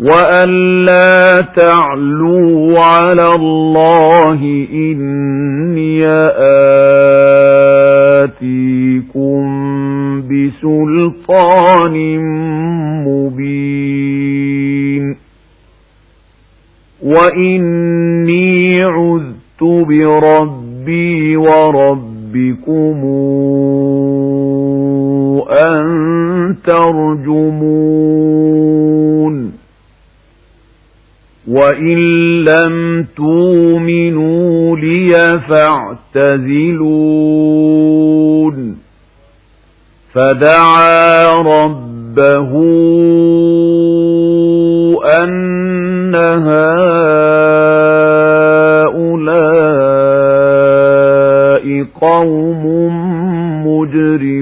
وألا تعلوا على الله إني آتيكم بسلطان مبين وإني عذت بربي وربكم أن ترجمون وإن لم تؤمنوا لي فاعتزلون فدعا ربه أن هؤلاء قوم مجرمون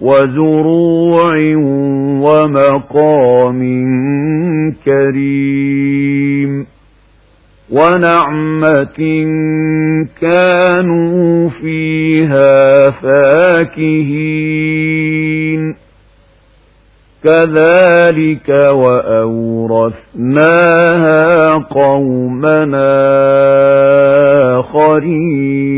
وزروع ومقام كريم ونعمة كانوا فيها فاكهين كذلك وأورثناها قومنا آخرين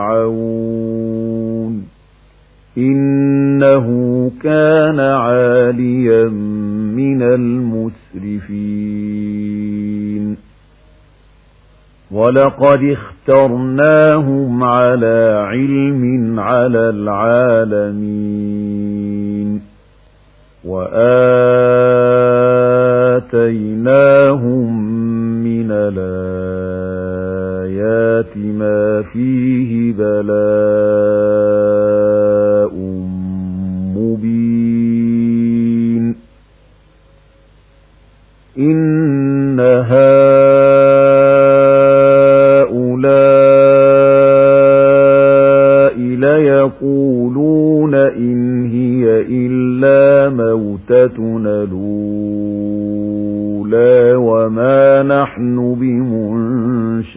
فرعون إنه كان عاليا من المسرفين ولقد اخترناهم على علم على العالمين وآتيناهم من الآيات بلاء مبين. إن هؤلاء ليقولون إن هي إلا موتتنا الأولى وما نحن بمنشرين.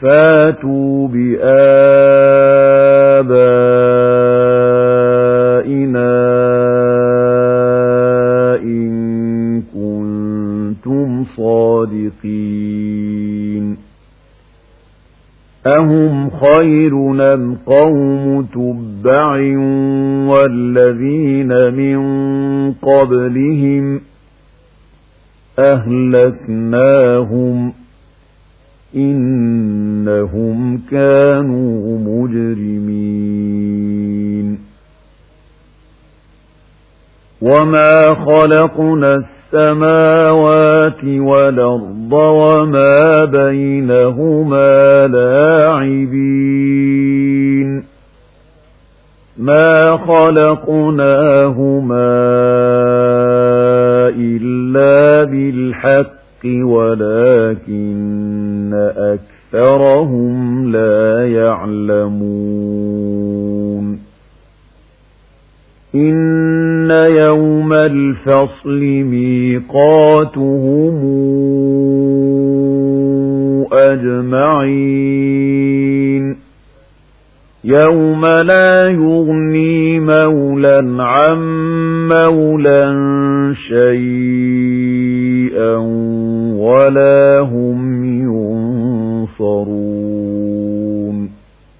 فاتوا بآبائنا إن كنتم صادقين أهم خير أم قوم تبع والذين من قبلهم أهلكناهم إنهم كانوا مجرمين. وما خلقنا السماوات والأرض وما بينهما لاعبين. ما خلقناهما إلا بالحق ولكن أكثرهم لا يعلمون. إن يوم الفصل ميقاتهم أجمعين. يوم لا يغني مولا عن مولا شيئا ولا هم ينصرون.